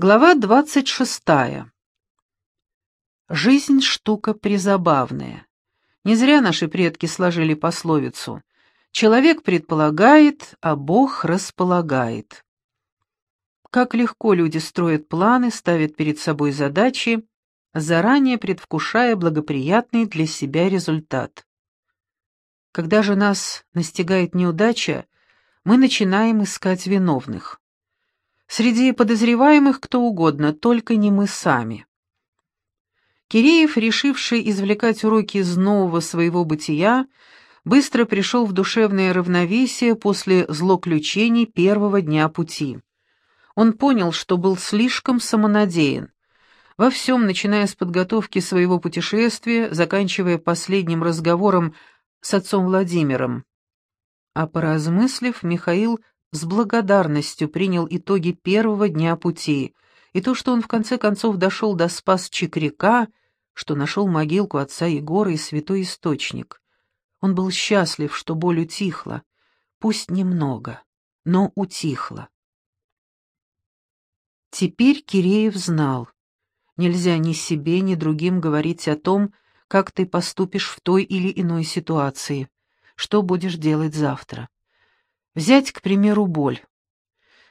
Глава двадцать шестая. Жизнь — штука призабавная. Не зря наши предки сложили пословицу «Человек предполагает, а Бог располагает». Как легко люди строят планы, ставят перед собой задачи, заранее предвкушая благоприятный для себя результат. Когда же нас настигает неудача, мы начинаем искать виновных. Среди подозреваемых кто угодно, только не мы сами. Киреев, решивший извлекать уроки из нового своего бытия, быстро пришел в душевное равновесие после злоключений первого дня пути. Он понял, что был слишком самонадеян. Во всем, начиная с подготовки своего путешествия, заканчивая последним разговором с отцом Владимиром. А поразмыслив, Михаил с благодарностью принял итоги первого дня пути, и то, что он в конце концов дошел до спас Чикряка, что нашел могилку отца Егора и святой источник. Он был счастлив, что боль утихла, пусть немного, но утихла. Теперь Киреев знал, нельзя ни себе, ни другим говорить о том, как ты поступишь в той или иной ситуации, что будешь делать завтра. Взять, к примеру, боль.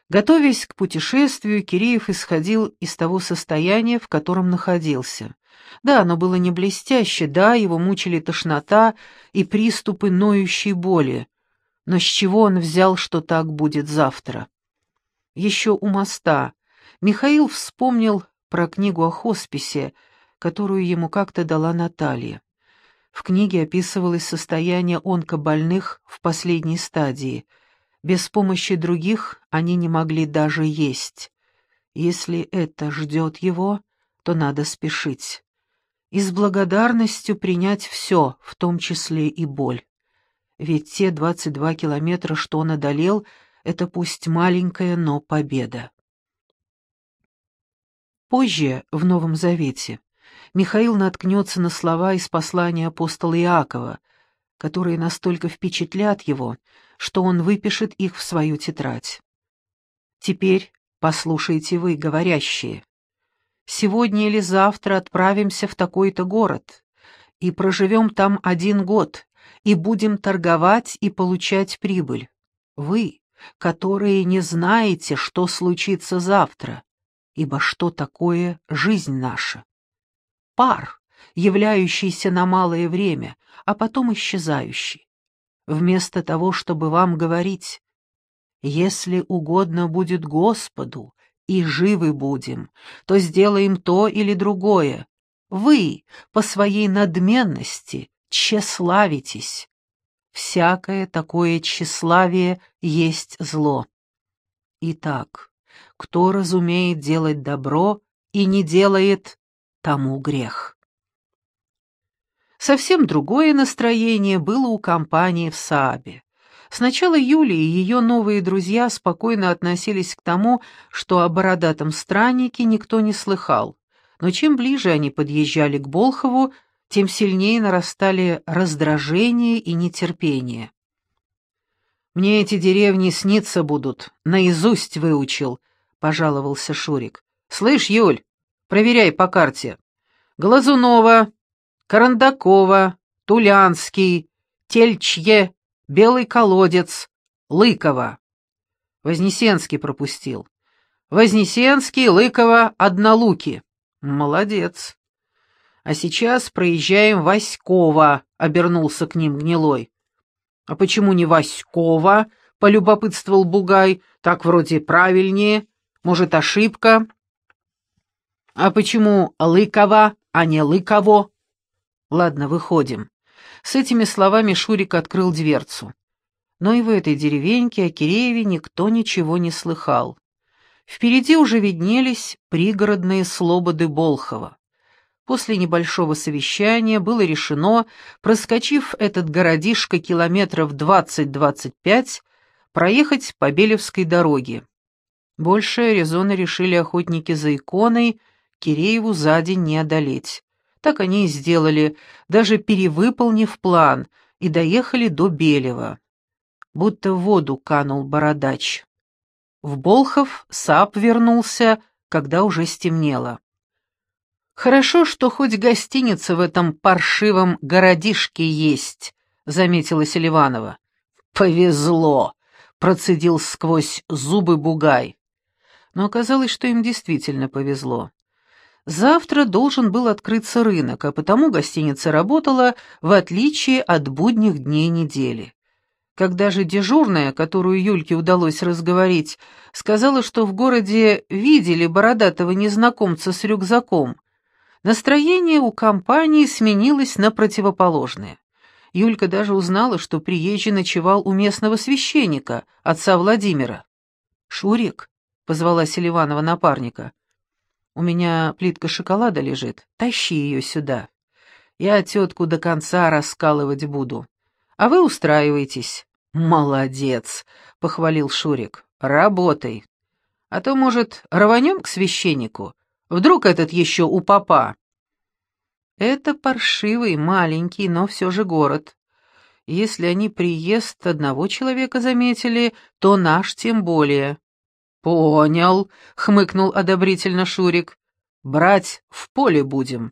Готовясь к путешествию, Киреев исходил из того состояния, в котором находился. Да, оно было не блестяще, да, его мучили тошнота и приступы ноющей боли. Но с чего он взял, что так будет завтра? Еще у моста Михаил вспомнил про книгу о хосписе, которую ему как-то дала Наталья. В книге описывалось состояние онкобольных в последней стадии — без помощи других они не могли даже есть. Если это ждет его, то надо спешить. И с благодарностью принять все, в том числе и боль. Ведь те 22 километра, что он одолел, это пусть маленькая, но победа. Позже, в Новом Завете, Михаил наткнется на слова из послания апостола Иакова, которые настолько впечатлят его, что он выпишет их в свою тетрадь. Теперь послушайте вы, говорящие. Сегодня или завтра отправимся в такой-то город и проживем там один год, и будем торговать и получать прибыль. Вы, которые не знаете, что случится завтра, ибо что такое жизнь наша? Пар, являющийся на малое время, а потом исчезающий вместо того, чтобы вам говорить, «Если угодно будет Господу, и живы будем, то сделаем то или другое. Вы по своей надменности тщеславитесь. Всякое такое тщеславие есть зло. Итак, кто разумеет делать добро и не делает, тому грех. Совсем другое настроение было у компании в Саабе. Сначала Юлия и ее новые друзья спокойно относились к тому, что о бородатом страннике никто не слыхал, но чем ближе они подъезжали к Болхову, тем сильнее нарастали раздражение и нетерпение. «Мне эти деревни сниться будут, наизусть выучил», — пожаловался Шурик. «Слышь, Юль, проверяй по карте. Глазунова, Карандакова, Тулянский, Тельчье, Белый колодец, Лыкова. Вознесенский пропустил. Вознесенский, Лыкова, Однолуки. Молодец. А сейчас проезжаем Васькова, обернулся к ним гнилой. А почему не Васькова? полюбопытствовал Бугай. Так вроде правильнее. Может, ошибка? А почему Лыкова, а не Лыково? Ладно, выходим. С этими словами Шурик открыл дверцу. Но и в этой деревеньке о Кирееве никто ничего не слыхал. Впереди уже виднелись пригородные слободы Болхова. После небольшого совещания было решено, проскочив этот городишко километров 20-25, проехать по Белевской дороге. Больше резоны решили охотники за иконой, Кирееву за день не одолеть. Так они и сделали, даже перевыполнив план, и доехали до Белева. Будто в воду канул бородач. В Болхов Сап вернулся когда уже стемнело. «Хорошо, что хоть гостиница в этом паршивом городишке есть», — заметила Селиванова. «Повезло», — процедил сквозь зубы Бугай. Но оказалось, что им действительно повезло. Завтра должен был открыться рынок, а потому гостиница работала в отличие от будних дней недели. Когда же дежурная, которую Юльке удалось разговорить, сказала, что в городе видели бородатого незнакомца с рюкзаком, настроение у компании сменилось на противоположное. Юлька даже узнала, что приезжий ночевал у местного священника, отца Владимира. «Шурик», — позвала Селиванова напарника, — «у меня плитка шоколада лежит, тащи ее сюда. Я тетку до конца раскалывать буду, а вы устраивайтесь». «Молодец», — похвалил Шурик. «Работай. А то, может, рванем к священнику? Вдруг этот еще у папа?» «Это паршивый, маленький, но все же город. Если они приезд одного человека заметили, то наш тем более». «Понял», — хмыкнул одобрительно Шурик. «Брать в поле будем».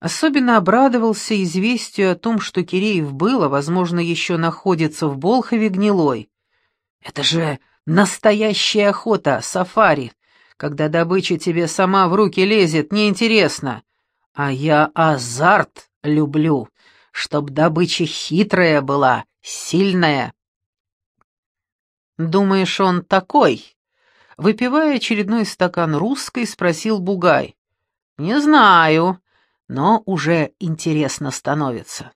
Особенно обрадовался известию о том, что Киреев был, а, возможно, еще находится в Болхове гнилой. «Это же настоящая охота, сафари, когда добыча тебе сама в руки лезет, неинтересно. А я азарт люблю, чтоб добыча хитрая была, сильная». «Думаешь, он такой?» Выпивая очередной стакан русской, спросил Бугай. «Не знаю», но уже интересно становится.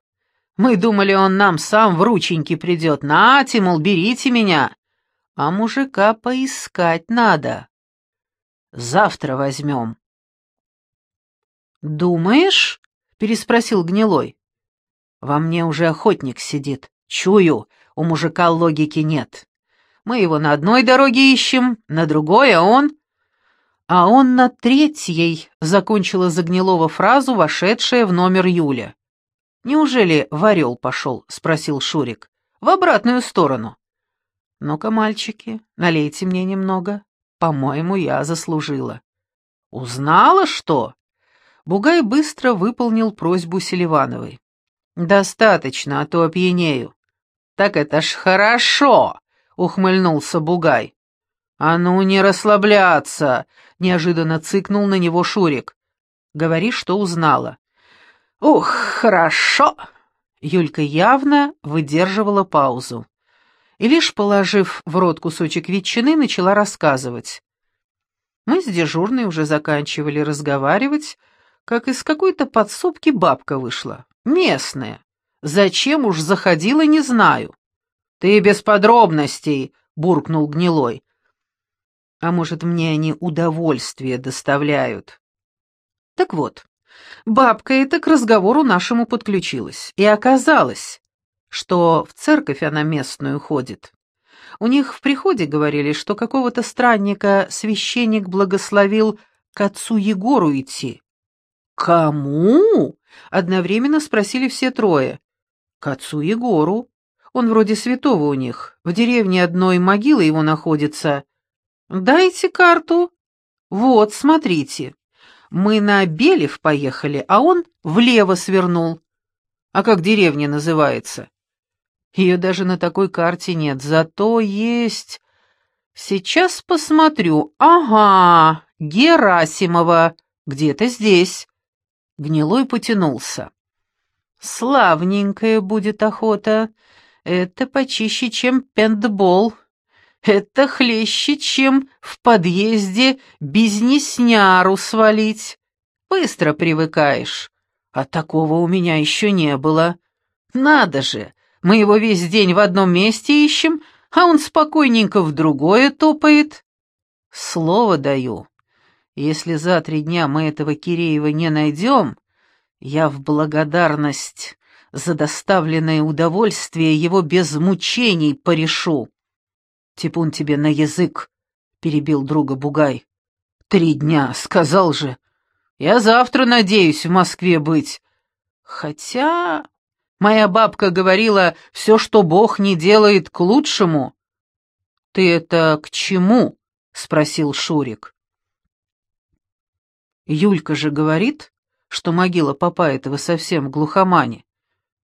Мы думали, он нам сам в рученьки придет. Нате, мол, берите меня. А мужика поискать надо. Завтра возьмем. «Думаешь?» — переспросил Гнилой. «Во мне уже охотник сидит. Чую, у мужика логики нет. Мы его на одной дороге ищем, на другой, а он...» «А он на третьей», — закончила Загнилова фразу, вошедшая в номер Юля. «Неужели в Орел пошел?» — спросил Шурик. «В обратную сторону». «Ну-ка, мальчики, налейте мне немного. По-моему, я заслужила». «Узнала, что?» Бугай быстро выполнил просьбу Селивановой. «Достаточно, а то опьянею». «Так это ж хорошо!» — ухмыльнулся Бугай. «А ну, не расслабляться!» — неожиданно цыкнул на него Шурик. «Говори, что узнала». «Ух, хорошо!» Юлька явно выдерживала паузу. И лишь положив в рот кусочек ветчины, начала рассказывать. Мы с дежурной уже заканчивали разговаривать, как из какой-то подсобки бабка вышла. Местная. Зачем уж заходила, не знаю. «Ты без подробностей!» — буркнул Гнилой. А может, мне они удовольствие доставляют? Так вот, бабка эта к разговору нашему подключилась, и оказалось, что в церковь она местную ходит. У них в приходе говорили, что какого-то странника священник благословил к отцу Егору идти. «Кому?» — одновременно спросили все трое. «К отцу Егору. Он вроде святого у них. В деревне одной могилы его находится. «Дайте карту». «Вот, смотрите. Мы на Белев поехали, а он влево свернул. А как деревня называется?» «Ее даже на такой карте нет, зато есть...» «Сейчас посмотрю. Ага, Герасимова. Где-то здесь». Гнилой потянулся. «Славненькая будет охота. Это почище, чем пентбол». Это хлеще, чем в подъезде бизнесняру свалить. Быстро привыкаешь. А такого у меня еще не было. Надо же, мы его весь день в одном месте ищем, а он спокойненько в другое топает. Слово даю. Если за три дня мы этого Киреева не найдем, я в благодарность за доставленное удовольствие его без мучений порешу. «Типун тебе на язык!» — перебил друга Бугай. «Три дня, сказал же. Я завтра надеюсь в Москве быть. Хотя...» Моя бабка говорила, все, что Бог не делает, к лучшему. «Ты это к чему?» — спросил Шурик. Юлька же говорит, что могила папа этого совсем в глухомане.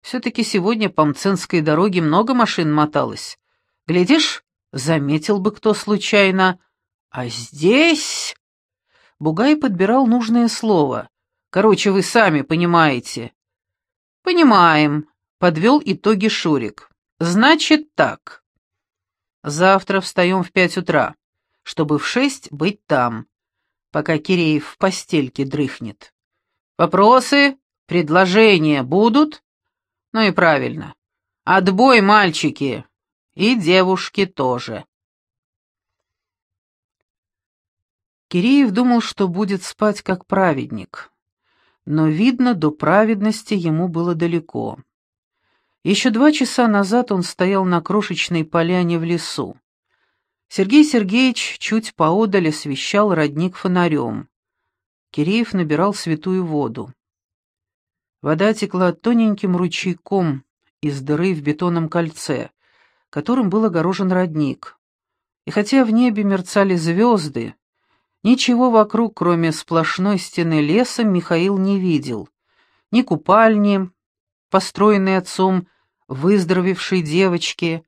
Все-таки сегодня по Мценской дороге много машин моталось. Глядишь, заметил бы кто случайно. А здесь... Бугай подбирал нужное слово. Короче, вы сами понимаете. Понимаем, подвел итоги Шурик. Значит так. Завтра встаем в пять утра, чтобы в шесть быть там, пока Киреев в постельке дрыхнет. Вопросы, предложения будут? Ну и правильно. Отбой, мальчики. И девушки тоже. Киреев думал, что будет спать как праведник. Но, видно, до праведности ему было далеко. Еще два часа назад он стоял на крошечной поляне в лесу. Сергей Сергеевич чуть поодаль освещал родник фонарем. Киреев набирал святую воду. Вода текла тоненьким ручейком из дыры в бетонном кольце, которым был огорожен родник. И хотя в небе мерцали звезды, ничего вокруг, кроме сплошной стены леса, Михаил не видел. Ни купальни, построенной отцом выздоровевшей девочки,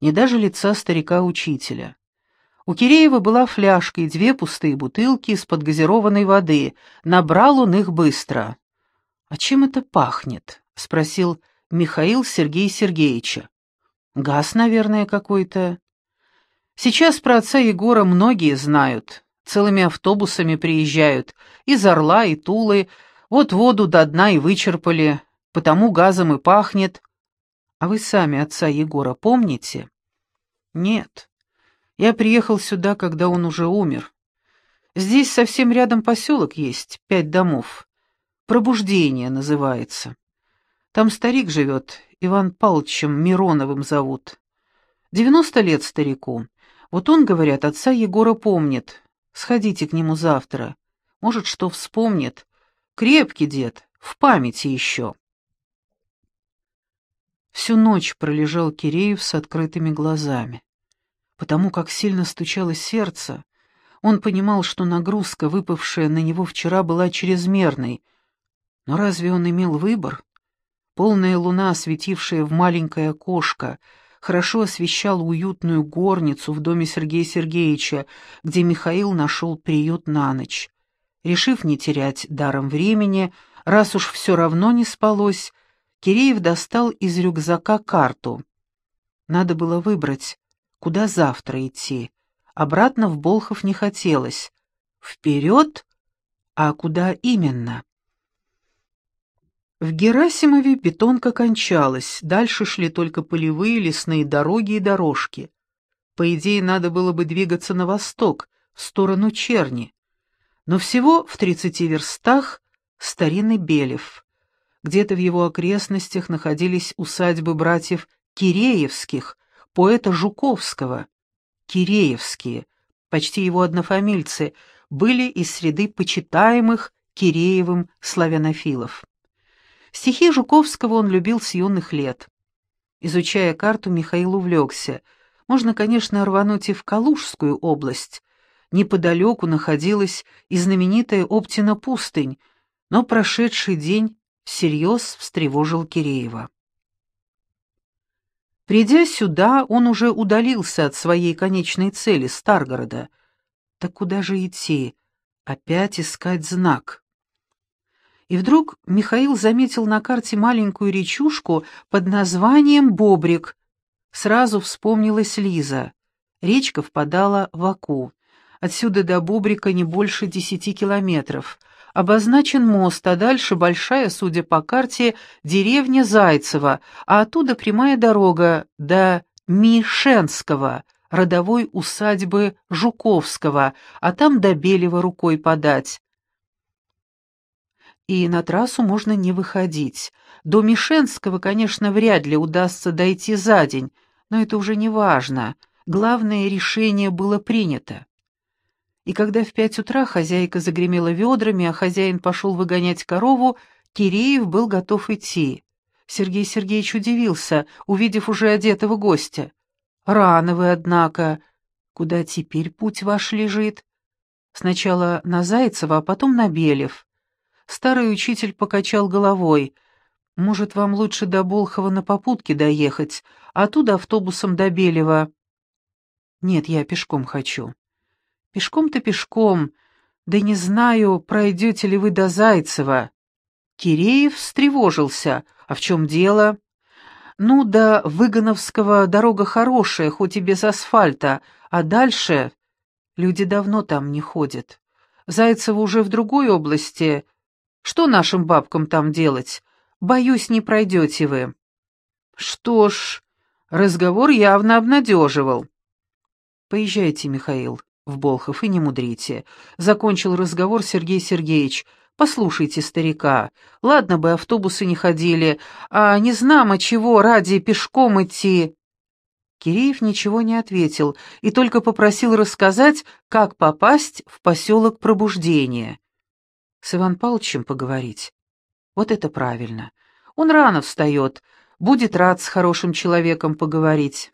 ни даже лица старика-учителя. У Киреева была фляжка и две пустые бутылки из-под газированной воды. Набрал он их быстро. «А чем это пахнет?» — спросил Михаил Сергея Сергеевича. «Газ, наверное, какой-то». «Сейчас про отца Егора многие знают. Целыми автобусами приезжают. Из Орла и Тулы. Вот воду до дна и вычерпали. Потому газом и пахнет. А вы сами отца Егора помните?» «Нет». Я приехал сюда, когда он уже умер. Здесь совсем рядом поселок есть, пять домов. Пробуждение называется. Там старик живет, Иван Павловичем Мироновым зовут. Девяносто лет старику. Вот он, говорят, отца Егора помнит. Сходите к нему завтра. Может, что вспомнит. Крепкий дед, в памяти еще. Всю ночь пролежал Киреев с открытыми глазами. Потому как сильно стучало сердце, он понимал, что нагрузка, выпавшая на него вчера, была чрезмерной. Но разве он имел выбор? Полная луна, осветившая в маленькое окошко, хорошо освещала уютную горницу в доме Сергея Сергеевича, где Михаил нашел приют на ночь. Решив не терять даром времени, раз уж все равно не спалось, Киреев достал из рюкзака карту. Надо было выбрать, куда завтра идти. Обратно в Болхов не хотелось. Вперед? А куда именно? В Герасимове бетонка кончалась, дальше шли только полевые лесные дороги и дорожки. По идее, надо было бы двигаться на восток, в сторону Черни. Но всего в тридцати верстах старинный Белев. Где-то в его окрестностях находились усадьбы братьев Киреевских, поэта Жуковского. Киреевские, почти его однофамильцы, были из среды почитаемых Киреевым славянофилов. Стихи Жуковского он любил с юных лет. Изучая карту, Михаил увлекся. Можно, конечно, рвануть и в Калужскую область. Неподалеку находилась и знаменитая Оптина пустынь, но прошедший день всерьез встревожил Киреева. Придя сюда, он уже удалился от своей конечной цели, Старгорода. Так куда же идти? Опять искать знак. И вдруг Михаил заметил на карте маленькую речушку под названием Бобрик. Сразу вспомнилась Лиза. Речка впадала в Аку. Отсюда до Бобрика не больше десяти километров — обозначен мост, а дальше большая, судя по карте, деревня Зайцева, а оттуда прямая дорога до Мишенского, родовой усадьбы Жуковского, а там до Белева рукой подать. И на трассу можно не выходить. До Мишенского, конечно, вряд ли удастся дойти за день, но это уже не важно. Главное решение было принято. И когда в пять утра хозяйка загремела ведрами, а хозяин пошел выгонять корову, Киреев был готов идти. Сергей Сергеевич удивился, увидев уже одетого гостя. «Рано вы, однако. Куда теперь путь ваш лежит?» Сначала на Зайцева, а потом на Белев. Старый учитель покачал головой. «Может, вам лучше до Болхова на попутке доехать, а оттуда автобусом до Белева?» «Нет, я пешком хочу». «Пешком-то пешком. Да не знаю, пройдете ли вы до Зайцева». Киреев встревожился. «А в чем дело?» «Ну, до Выгоновского дорога хорошая, хоть и без асфальта, а дальше...» Люди давно там не ходят. Зайцево уже в другой области. Что нашим бабкам там делать? Боюсь, не пройдете вы». «Что ж, разговор явно обнадеживал». «Поезжайте, Михаил, в Болхов, и не мудрите», — закончил разговор Сергей Сергеевич. «Послушайте старика. Ладно бы автобусы не ходили, а не знамо чего ради пешком идти». Киреев ничего не ответил и только попросил рассказать, как попасть в поселок Пробуждения. С Иван Павловичем поговорить. Вот это правильно. Он рано встает, будет рад с хорошим человеком поговорить.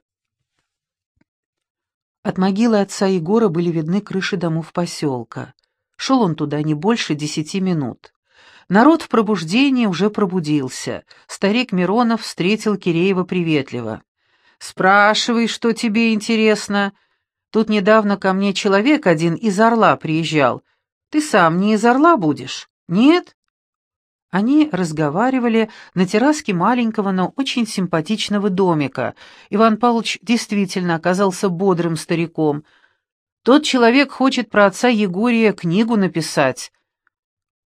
От могилы отца Егора были видны крыши домов поселка. Шел он туда не больше десяти минут. Народ в пробуждении уже пробудился. Старик Миронов встретил Киреева приветливо. «Спрашивай, что тебе интересно. Тут недавно ко мне человек один из Орла приезжал. Ты сам не из Орла будешь? Нет?» Они разговаривали на терраске маленького, но очень симпатичного домика. Иван Павлович действительно оказался бодрым стариком. Тот человек хочет про отца Егория книгу написать.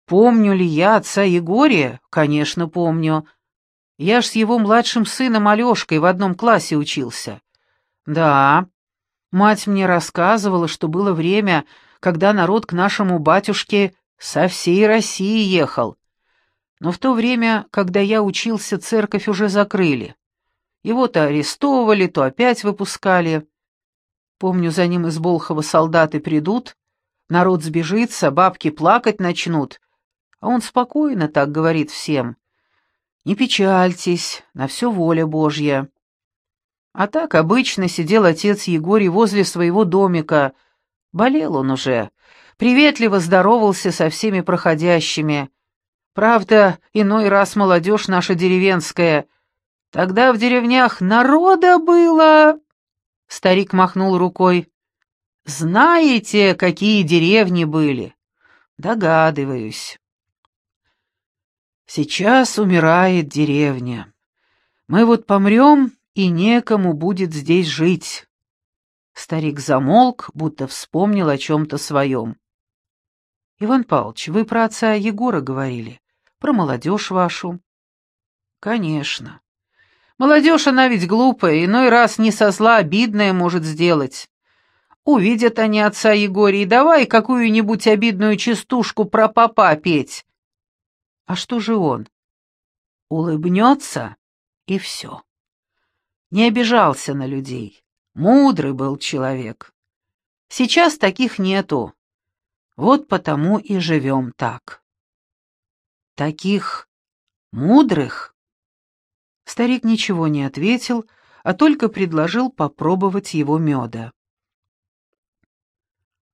Помню ли я отца Егория? Конечно, помню. Я ж с его младшим сыном Алешкой в одном классе учился. Да, мать мне рассказывала, что было время, когда народ к нашему батюшке со всей России ехал. Но в то время, когда я учился, церковь уже закрыли. Его то арестовывали, то опять выпускали. Помню, за ним из Болхова солдаты придут, народ сбежится, бабки плакать начнут, а он спокойно так говорит всем. «Не печальтесь, на все воля Божья». А так обычно сидел отец Егорий возле своего домика. Болел он уже, приветливо здоровался со всеми проходящими, Правда, иной раз молодежь наша деревенская. Тогда в деревнях народа было...» Старик махнул рукой. «Знаете, какие деревни были?» «Догадываюсь». «Сейчас умирает деревня. Мы вот помрем, и некому будет здесь жить». Старик замолк, будто вспомнил о чем-то своем. «Иван Павлович, вы про отца Егора говорили про молодежь вашу». «Конечно. Молодежь, она ведь глупая, иной раз не со зла обидное может сделать. Увидят они отца Егория, и давай какую-нибудь обидную частушку про папа петь». «А что же он?» «Улыбнется, и все. Не обижался на людей. Мудрый был человек. Сейчас таких нету. Вот потому и живем так». Таких мудрых? Старик ничего не ответил, а только предложил попробовать его меда.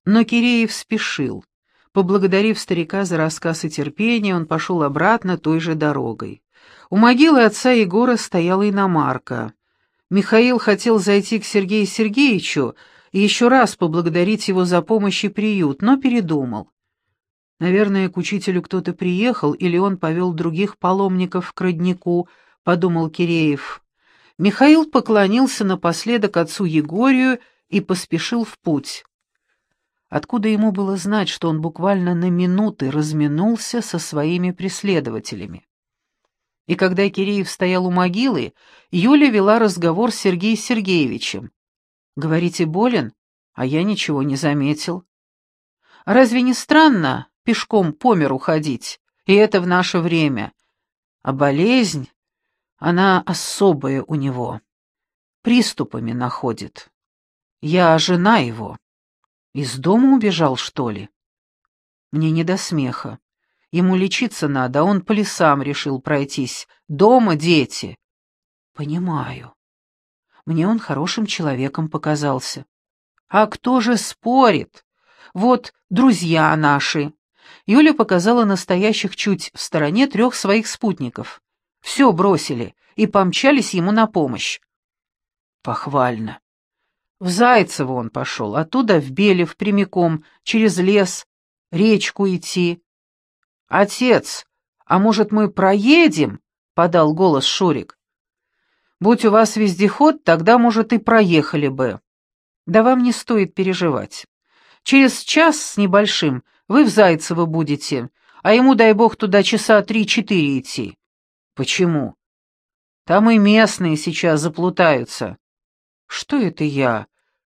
Но Киреев спешил. Поблагодарив старика за рассказ и терпение, он пошел обратно той же дорогой. У могилы отца Егора стояла иномарка. Михаил хотел зайти к Сергею Сергеевичу и еще раз поблагодарить его за помощь и приют, но передумал. Наверное, к учителю кто-то приехал, или он повел других паломников к роднику, — подумал Киреев. Михаил поклонился напоследок отцу Егорию и поспешил в путь. Откуда ему было знать, что он буквально на минуты разминулся со своими преследователями? И когда Киреев стоял у могилы, Юля вела разговор с Сергеем Сергеевичем. «Говорите, болен? А я ничего не заметил». «Разве не странно?» пешком по миру ходить, и это в наше время. А болезнь, она особая у него. Приступами находит. Я жена его. Из дома убежал, что ли? Мне не до смеха. Ему лечиться надо, а он по лесам решил пройтись. Дома дети. Понимаю. Мне он хорошим человеком показался. А кто же спорит? Вот друзья наши». Юля показала настоящих чуть в стороне трех своих спутников. Все бросили и помчались ему на помощь. Похвально. В Зайцево он пошел, оттуда в Белев прямиком, через лес, речку идти. «Отец, а может, мы проедем?» — подал голос Шурик. «Будь у вас вездеход, тогда, может, и проехали бы. Да вам не стоит переживать. Через час с небольшим вы в Зайцево будете, а ему, дай бог, туда часа три-четыре идти». «Почему?» «Там и местные сейчас заплутаются». «Что это я?»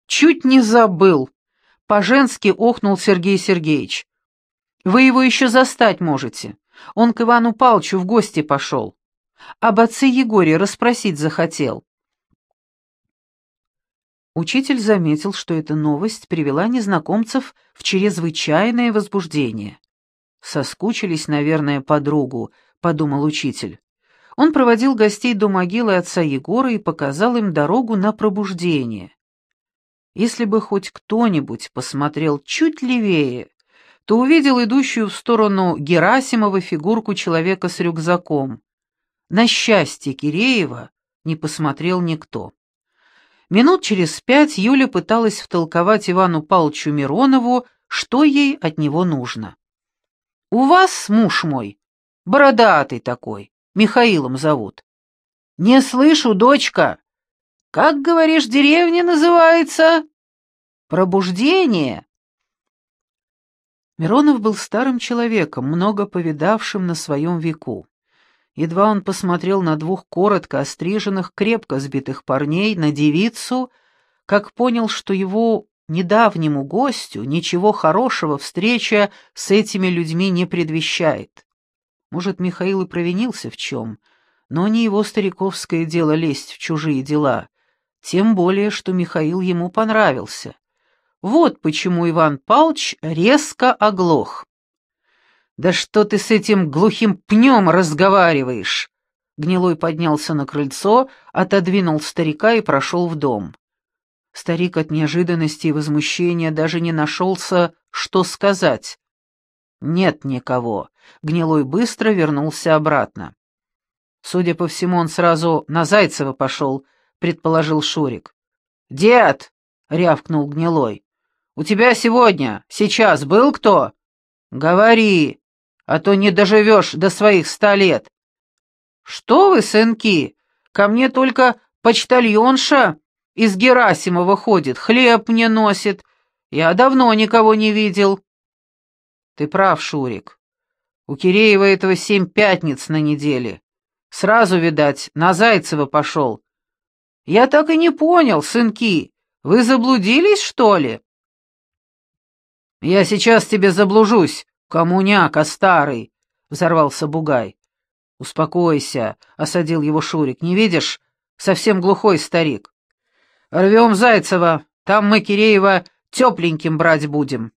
«Чуть не забыл!» — по-женски охнул Сергей Сергеевич. «Вы его еще застать можете. Он к Ивану Палчу в гости пошел. Об отце Егоре расспросить захотел». Учитель заметил, что эта новость привела незнакомцев в чрезвычайное возбуждение. «Соскучились, наверное, подругу», — подумал учитель. Он проводил гостей до могилы отца Егора и показал им дорогу на пробуждение. Если бы хоть кто-нибудь посмотрел чуть левее, то увидел идущую в сторону Герасимова фигурку человека с рюкзаком. На счастье Киреева не посмотрел никто. Минут через пять Юля пыталась втолковать Ивану Павловичу Миронову, что ей от него нужно. «У вас, муж мой, бородатый такой, Михаилом зовут». «Не слышу, дочка», как, говоришь, деревня называется? Пробуждение. Миронов был старым человеком, много повидавшим на своем веку. Едва он посмотрел на двух коротко остриженных, крепко сбитых парней, на девицу, как понял, что его недавнему гостю ничего хорошего встреча с этими людьми не предвещает. Может, Михаил и провинился в чем, но не его стариковское дело лезть в чужие дела. Тем более, что Михаил ему понравился. Вот почему Иван Палч резко оглох. «Да что ты с этим глухим пнем разговариваешь?» Гнилой поднялся на крыльцо, отодвинул старика и прошел в дом. Старик от неожиданности и возмущения даже не нашелся, что сказать. «Нет никого». Гнилой быстро вернулся обратно. Судя по всему, он сразу на Зайцева пошел, предположил Шурик. «Дед!» — рявкнул Гнилой. «У тебя сегодня, сейчас был кто?» «Говори, а то не доживешь до своих ста лет». «Что вы, сынки, ко мне только почтальонша из Герасимова ходит, хлеб мне носит. Я давно никого не видел». «Ты прав, Шурик. У Киреева этого семь пятниц на неделе. Сразу, видать, на Зайцева пошел. «Я так и не понял, сынки, вы заблудились, что ли?» «Я сейчас тебе заблужусь, коммуняка старый», — взорвался Бугай. «Успокойся», — осадил его Шурик, — «не видишь? Совсем глухой старик. Рвем Зайцева, там мы Киреева тепленьким брать будем».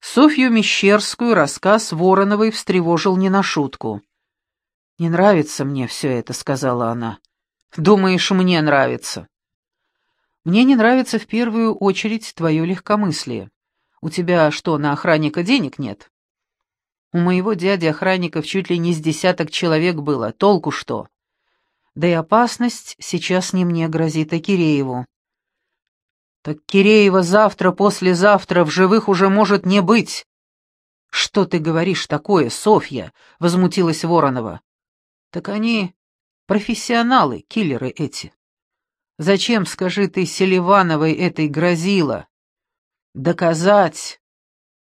Софью Мещерскую рассказ Вороновой встревожил не на шутку. «Не нравится мне все это», — сказала она. Думаешь, мне нравится?» «Мне не нравится в первую очередь твое легкомыслие. У тебя что, на охранника денег нет?» «У моего дяди охранников чуть ли не с десяток человек было. Толку что?» «Да и опасность сейчас не мне грозит, а Кирееву». «Так Киреева завтра-послезавтра в живых уже может не быть». «Что ты говоришь такое, Софья?» — возмутилась Воронова. «Так они Профессионалы, киллеры эти. Зачем, скажи ты, Селивановой этой грозила? Доказать.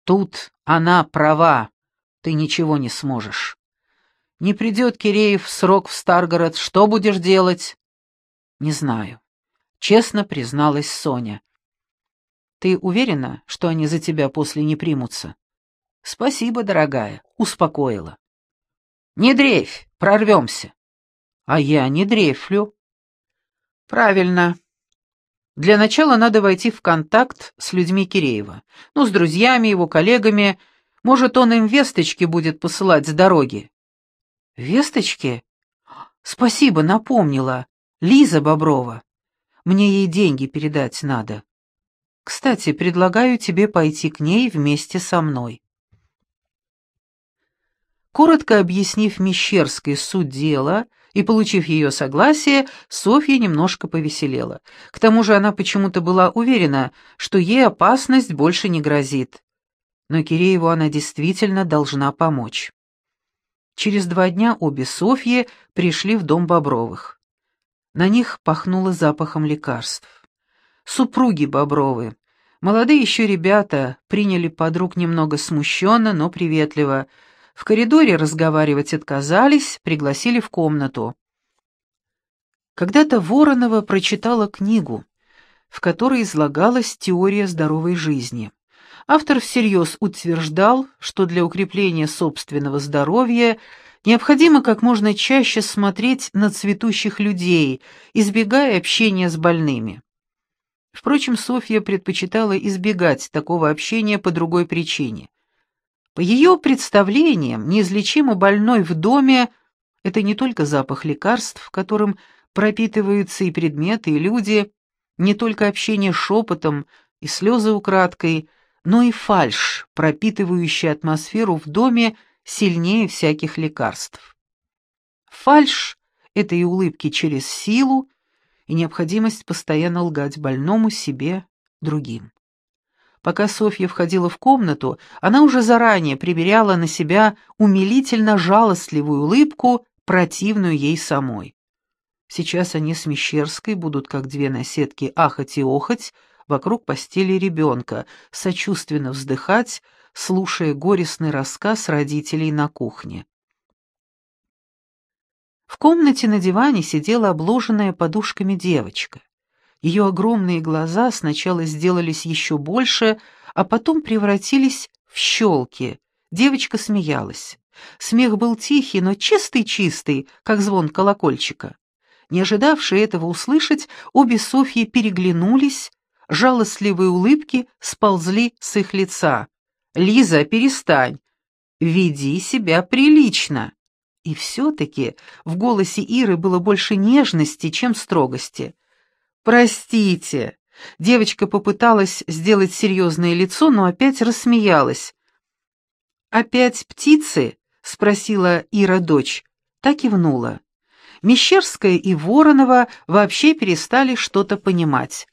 Тут она права. Ты ничего не сможешь. Не придет Киреев срок в Старгород, что будешь делать? Не знаю. Честно призналась Соня. Ты уверена, что они за тебя после не примутся? Спасибо, дорогая, успокоила. Не дрейфь, прорвемся. А я не дрейфлю. Правильно. Для начала надо войти в контакт с людьми Киреева. Ну, с друзьями, его коллегами. Может, он им весточки будет посылать с дороги. Весточки? Спасибо, напомнила. Лиза Боброва. Мне ей деньги передать надо. Кстати, предлагаю тебе пойти к ней вместе со мной». Коротко объяснив Мещерской суть дела и получив ее согласие, Софья немножко повеселела. К тому же она почему-то была уверена, что ей опасность больше не грозит. Но Кирееву она действительно должна помочь. Через два дня обе Софьи пришли в дом Бобровых. На них пахнуло запахом лекарств. Супруги Бобровы, молодые еще ребята, приняли подруг немного смущенно, но приветливо — в коридоре разговаривать отказались, пригласили в комнату. Когда-то Воронова прочитала книгу, в которой излагалась теория здоровой жизни. Автор всерьез утверждал, что для укрепления собственного здоровья необходимо как можно чаще смотреть на цветущих людей, избегая общения с больными. Впрочем, Софья предпочитала избегать такого общения по другой причине. По ее представлениям, неизлечимо больной в доме — это не только запах лекарств, которым пропитываются и предметы, и люди, не только общение шепотом и слезы украдкой, но и фальшь, пропитывающая атмосферу в доме сильнее всяких лекарств. Фальшь — это и улыбки через силу, и необходимость постоянно лгать больному себе, другим. Пока Софья входила в комнату, она уже заранее примеряла на себя умилительно жалостливую улыбку, противную ей самой. Сейчас они с Мещерской будут, как две наседки, ахать и охать вокруг постели ребенка, сочувственно вздыхать, слушая горестный рассказ родителей на кухне. В комнате на диване сидела обложенная подушками девочка. Ее огромные глаза сначала сделались еще больше, а потом превратились в щелки. Девочка смеялась. Смех был тихий, но чистый-чистый, как звон колокольчика. Не ожидавшие этого услышать, обе Софьи переглянулись, жалостливые улыбки сползли с их лица. «Лиза, перестань! Веди себя прилично!» И все-таки в голосе Иры было больше нежности, чем строгости. «Простите». Девочка попыталась сделать серьезное лицо, но опять рассмеялась. «Опять птицы?» — спросила Ира дочь. Так и внула. Мещерская и Воронова вообще перестали что-то понимать.